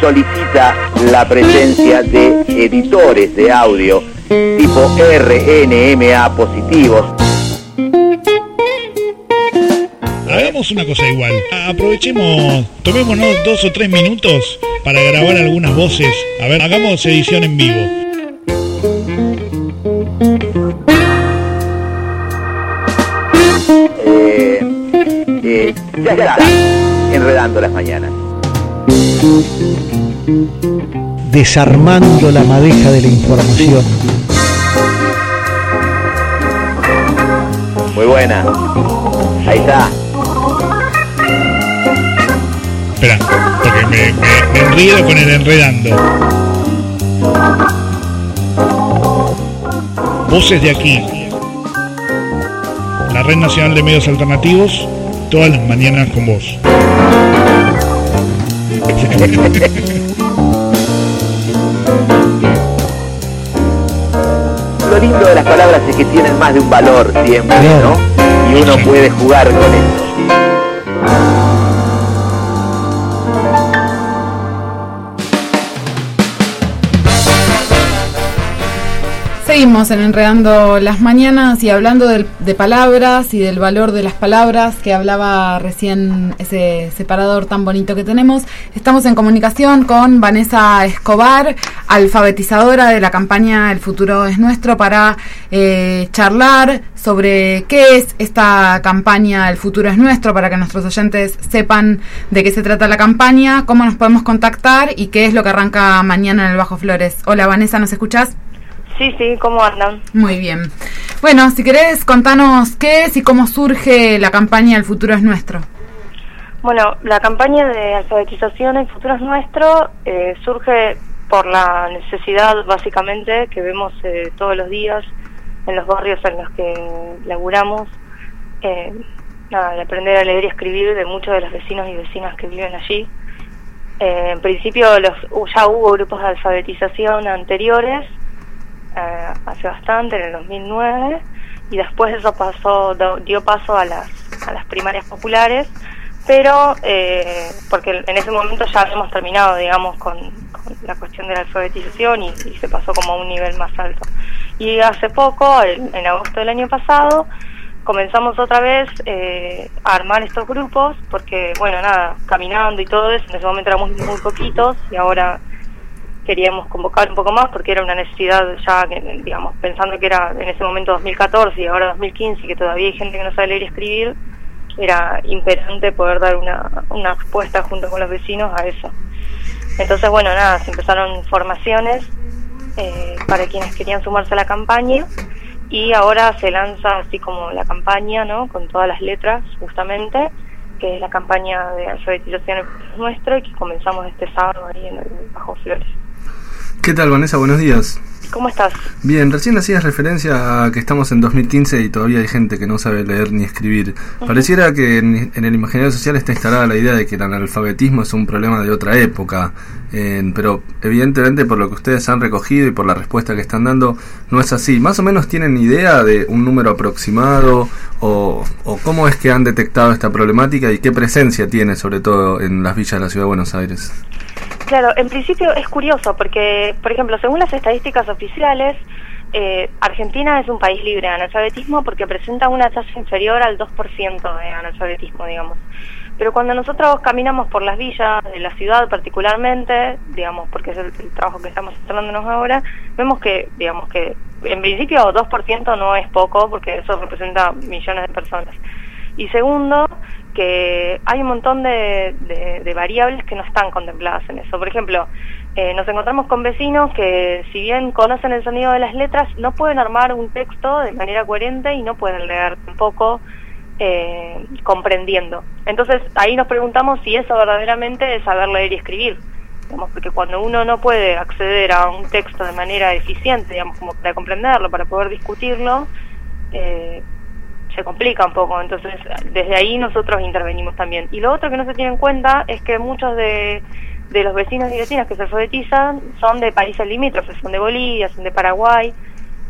solicita la presencia de editores de audio tipo RNMA positivos. Hagamos una cosa igual. Aprovechemos, tomémonos dos o tres minutos para grabar algunas voces. A ver, hagamos edición en vivo. Eh, eh, ya está, enredando las mañanas. Desarmando la madeja de la información. Muy buena. Ahí está. Espera, porque me, me, me enredo con el enredando. Voces de aquí. La Red Nacional de Medios Alternativos, todas las mañanas con vos. Lo lindo de las palabras es que tienen más de un valor siempre, ¿no? Y uno puede jugar con eso. Seguimos en Enredando las Mañanas y hablando de palabras y del valor de las palabras que hablaba recién ese separador tan bonito que tenemos. Estamos en comunicación con Vanessa Escobar, alfabetizadora de la campaña El futuro es nuestro, para eh, charlar sobre qué es esta campaña El futuro es nuestro, para que nuestros oyentes sepan de qué se trata la campaña, cómo nos podemos contactar y qué es lo que arranca mañana en el Bajo Flores. Hola Vanessa, ¿nos escuchás? Sí, sí, ¿cómo andan? Muy bien. Bueno, si querés contanos qué es y cómo surge la campaña El futuro es nuestro. Bueno, la campaña de alfabetización El futuro es nuestro eh, surge por la necesidad, básicamente, que vemos eh, todos los días en los barrios en los que laburamos, eh, nada, de aprender a leer y escribir de muchos de los vecinos y vecinas que viven allí. Eh, en principio los, ya hubo grupos de alfabetización anteriores, eh, hace bastante, en el 2009, y después eso pasó, dio paso a las, a las primarias populares, pero eh, porque en ese momento ya habíamos terminado, digamos, con, la cuestión de la alfabetización y, se pasó como a un nivel más alto. Y hace poco, en agosto del año pasado, comenzamos otra vez eh, a armar estos grupos, porque, bueno, nada, caminando y todo eso, en ese momento éramos muy poquitos y ahora queríamos convocar un poco más porque era una necesidad ya, digamos, pensando que era en ese momento 2014 y ahora 2015 y que todavía hay gente que no sabe leer y escribir, era imperante poder dar una, una respuesta junto con los vecinos a eso. Entonces, bueno, nada, se empezaron formaciones eh, para quienes querían sumarse a la campaña y ahora se lanza así como la campaña, ¿no? Con todas las letras, justamente, que es la campaña de alfabetización nuestra y que comenzamos este sábado ahí en el Bajo Flores. ¿Qué tal, Vanessa? Buenos días. ¿Cómo estás? Bien, recién hacías referencia a que estamos en 2015 y todavía hay gente que no sabe leer ni escribir. Pareciera que en, en el imaginario social está instalada la idea de que el analfabetismo es un problema de otra época, eh, pero evidentemente por lo que ustedes han recogido y por la respuesta que están dando, no es así. ¿Más o menos tienen idea de un número aproximado o, o cómo es que han detectado esta problemática y qué presencia tiene sobre todo en las villas de la Ciudad de Buenos Aires? Claro, en principio es curioso porque, por ejemplo, según las estadísticas oficiales, eh, Argentina es un país libre de analfabetismo porque presenta una tasa inferior al 2% de analfabetismo, digamos. Pero cuando nosotros caminamos por las villas de la ciudad particularmente, digamos, porque es el, trabajo que estamos centrándonos ahora, vemos que, digamos que en principio 2% no es poco porque eso representa millones de personas. Y segundo, que hay un montón de, variables que no están contempladas en eso. Por ejemplo, eh, nos encontramos con vecinos que si bien conocen el sonido de las letras, no pueden armar un texto de manera coherente y no pueden leer tampoco eh, comprendiendo. Entonces ahí nos preguntamos si eso verdaderamente es saber leer y escribir. Digamos, porque cuando uno no puede acceder a un texto de manera eficiente, digamos, como para comprenderlo, para poder discutirlo, eh, se complica un poco. Entonces, desde ahí nosotros intervenimos también. Y lo otro que no se tiene en cuenta es que muchos de, de los vecinos y vecinas que se alfabetizan son de países limítrofes, son de Bolivia, son de Paraguay,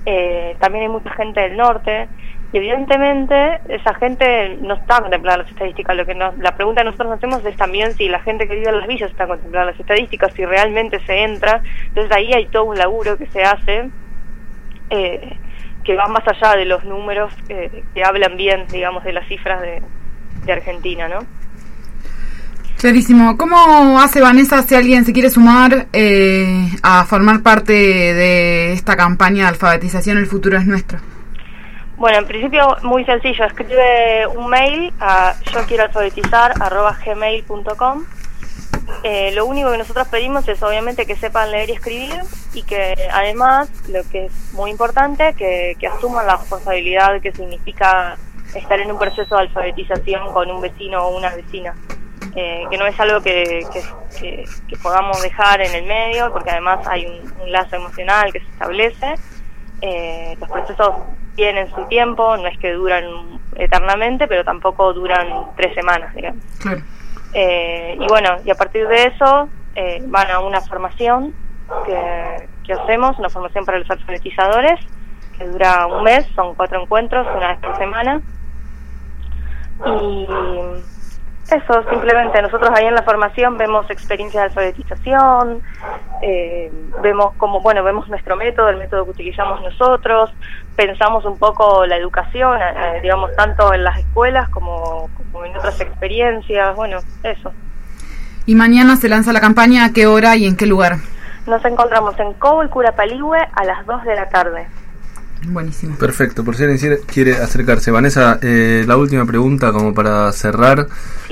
eh, también hay mucha gente del norte. Y evidentemente esa gente no está contemplada en las estadísticas. Lo que nos, la pregunta que nosotros nos hacemos es también si la gente que vive en las villas está contemplada en las estadísticas, si realmente se entra. Entonces ahí hay todo un laburo que se hace eh, que va más allá de los números eh, que hablan bien, digamos, de las cifras de, de Argentina, ¿no? Clarísimo. ¿Cómo hace Vanessa si alguien se quiere sumar eh, a formar parte de esta campaña de alfabetización El futuro es nuestro? Bueno, en principio muy sencillo. Escribe un mail a yo quiero alfabetizar gmail.com. Eh, lo único que nosotros pedimos es obviamente que sepan leer y escribir y que además, lo que es muy importante, que, que asuman la responsabilidad que significa estar en un proceso de alfabetización con un vecino o una vecina. Eh, que no es algo que, que, que, podamos dejar en el medio, porque además hay un, lazo emocional que se establece. Eh, los procesos tienen su tiempo, no es que duran eternamente, pero tampoco duran tres semanas, digamos. Eh, y bueno, y a partir de eso eh, van a una formación que, que hacemos, una formación para los alfabetizadores, que dura un mes, son cuatro encuentros, una vez por semana. Y eso, simplemente nosotros ahí en la formación vemos experiencias de alfabetización, eh, vemos como, bueno, vemos nuestro método, el método que utilizamos nosotros, pensamos un poco la educación, eh, digamos, tanto en las escuelas como, en otras experiencias, bueno, eso. ¿Y mañana se lanza la campaña a qué hora y en qué lugar? Nos encontramos en Cobo y Curapaligüe a las 2 de la tarde. Buenísimo. Perfecto, por si alguien quiere acercarse. Vanessa, eh, la última pregunta como para cerrar.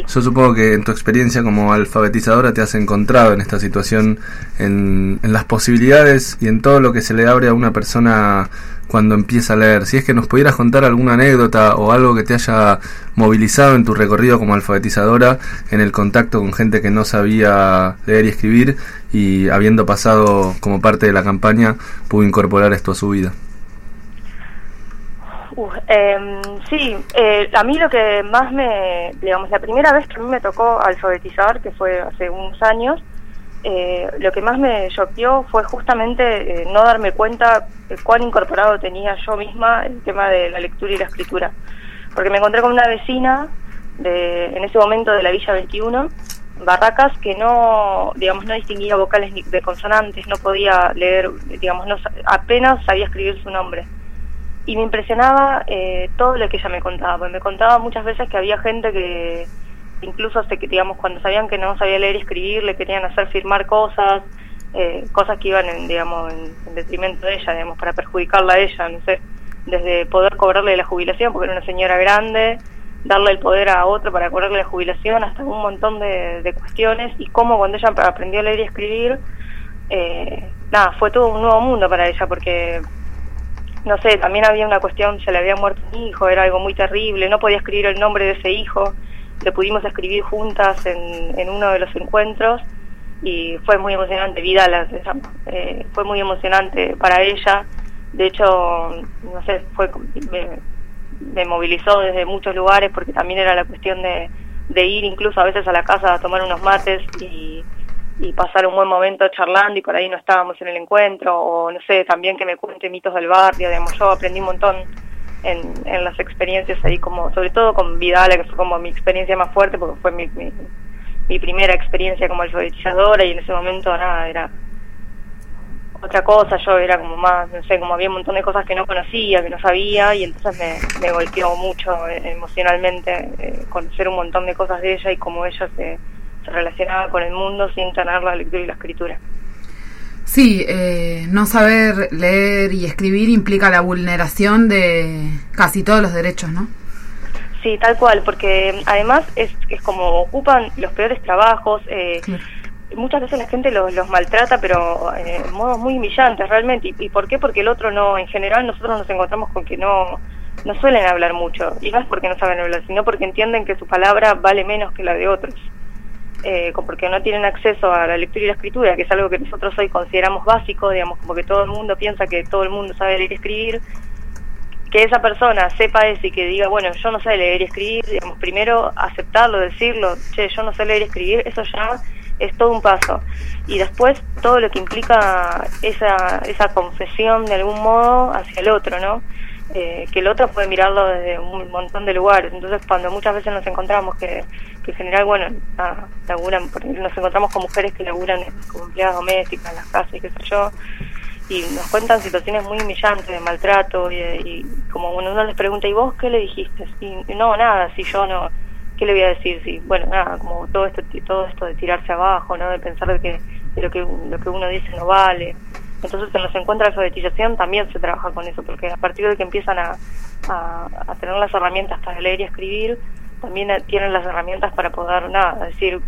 Yo supongo que en tu experiencia como alfabetizadora te has encontrado en esta situación, en, en, las posibilidades y en todo lo que se le abre a una persona cuando empieza a leer. Si es que nos pudieras contar alguna anécdota o algo que te haya movilizado en tu recorrido como alfabetizadora, en el contacto con gente que no sabía leer y escribir y habiendo pasado como parte de la campaña, pudo incorporar esto a su vida. Eh, sí, eh, a mí lo que más me, digamos, la primera vez que a mí me tocó alfabetizar, que fue hace unos años, eh, lo que más me choqueó fue justamente eh, no darme cuenta de cuán incorporado tenía yo misma el tema de la lectura y la escritura. Porque me encontré con una vecina de, en ese momento de la Villa 21, Barracas, que no, digamos, no distinguía vocales ni de consonantes, no podía leer, digamos, no, apenas sabía escribir su nombre y me impresionaba eh, todo lo que ella me contaba, porque me contaba muchas veces que había gente que incluso digamos cuando sabían que no sabía leer y escribir le querían hacer firmar cosas, eh, cosas que iban en, digamos en, detrimento de ella, digamos para perjudicarla a ella, no sé, desde poder cobrarle la jubilación porque era una señora grande, darle el poder a otro para cobrarle la jubilación, hasta un montón de, de cuestiones y cómo cuando ella aprendió a leer y escribir, eh, nada, fue todo un nuevo mundo para ella porque no sé, también había una cuestión, se le había muerto un hijo, era algo muy terrible, no podía escribir el nombre de ese hijo, le pudimos escribir juntas en, en uno de los encuentros y fue muy emocionante, Vidal, eh, fue muy emocionante para ella, de hecho, no sé, fue me, me, movilizó desde muchos lugares porque también era la cuestión de, de ir incluso a veces a la casa a tomar unos mates y y pasar un buen momento charlando y por ahí no estábamos en el encuentro o no sé, también que me cuente mitos del barrio, digamos, yo aprendí un montón en, en las experiencias ahí como, sobre todo con Vidal, que fue como mi experiencia más fuerte porque fue mi, mi, mi primera experiencia como alfabetizadora y en ese momento nada, era otra cosa, yo era como más, no sé, como había un montón de cosas que no conocía, que no sabía, y entonces me, me golpeó mucho eh, emocionalmente eh, conocer un montón de cosas de ella y cómo ella se, se relacionaba con el mundo sin tener la lectura y la escritura. Sí, eh, no saber leer y escribir implica la vulneración de casi todos los derechos, ¿no? Sí, tal cual, porque además es, es como ocupan los peores trabajos. Eh. Muchas veces la gente los, los maltrata, pero eh, en modos muy humillantes realmente. ¿Y, ¿Y por qué? Porque el otro no, en general nosotros nos encontramos con que no, no suelen hablar mucho. Y no es porque no saben hablar, sino porque entienden que su palabra vale menos que la de otros eh, porque no tienen acceso a la lectura y la escritura, que es algo que nosotros hoy consideramos básico, digamos, como que todo el mundo piensa que todo el mundo sabe leer y escribir, que esa persona sepa eso y que diga, bueno, yo no sé leer y escribir, digamos, primero aceptarlo, decirlo, che, yo no sé leer y escribir, eso ya es todo un paso. Y después todo lo que implica esa, esa confesión de algún modo hacia el otro, ¿no? eh, que el otro puede mirarlo desde un montón de lugares. Entonces, cuando muchas veces nos encontramos que, que en general, bueno, laburan, nos encontramos con mujeres que laburan como empleadas domésticas en las casas y qué sé yo, y nos cuentan situaciones muy humillantes de maltrato y, como uno les pregunta, ¿y vos qué le dijiste? Y, no, nada, si yo no, ¿qué le voy a decir? Si, bueno, nada, como todo esto, todo esto de tirarse abajo, ¿no? De pensar de que, lo que lo que uno dice no vale. Entonces en los encuentros de alfabetización también se trabaja con eso, porque a partir de que empiezan a, a, tener las herramientas para leer y escribir, también tienen las herramientas para poder, nada, decir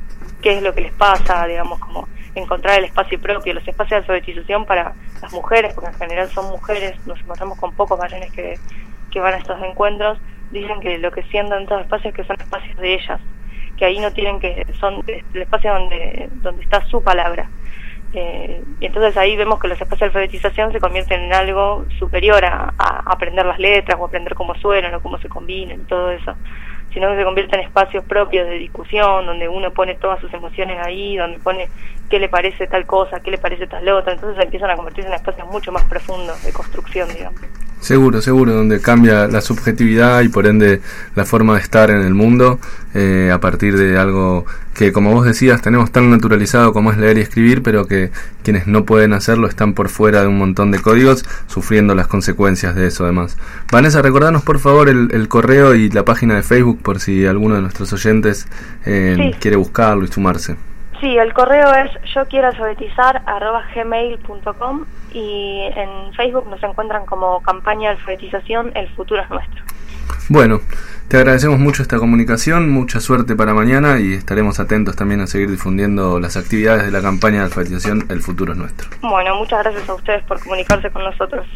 qué es lo que les pasa, digamos, como encontrar el espacio propio, los espacios de alfabetización para las mujeres, porque en general son mujeres, nos encontramos con pocos varones que, van a estos encuentros, dicen que lo que sienten en estos espacios es que son espacios de ellas, que ahí no tienen que, son el espacio donde, donde está su palabra. Eh, y entonces ahí vemos que los espacios de alfabetización se convierten en algo superior a, aprender las letras o aprender cómo suenan o cómo se combinan y todo eso, sino que se convierten en espacios propios de discusión, donde uno pone todas sus emociones ahí, donde pone qué le parece tal cosa, qué le parece tal otra, entonces empiezan a convertirse en espacios mucho más profundos de construcción, digamos. Seguro, seguro, donde cambia la subjetividad y por ende la forma de estar en el mundo eh, a partir de algo que, como vos decías, tenemos tan naturalizado como es leer y escribir, pero que quienes no pueden hacerlo están por fuera de un montón de códigos, sufriendo las consecuencias de eso además. Vanessa, recordanos por favor el, correo y la página de Facebook por si alguno de nuestros oyentes eh, quiere buscarlo y sumarse. Sí, el correo es yo quiero alfabetizar gmail.com y en Facebook nos encuentran como campaña de alfabetización El futuro es nuestro. Bueno, te agradecemos mucho esta comunicación, mucha suerte para mañana y estaremos atentos también a seguir difundiendo las actividades de la campaña de alfabetización El futuro es nuestro. Bueno, muchas gracias a ustedes por comunicarse con nosotros.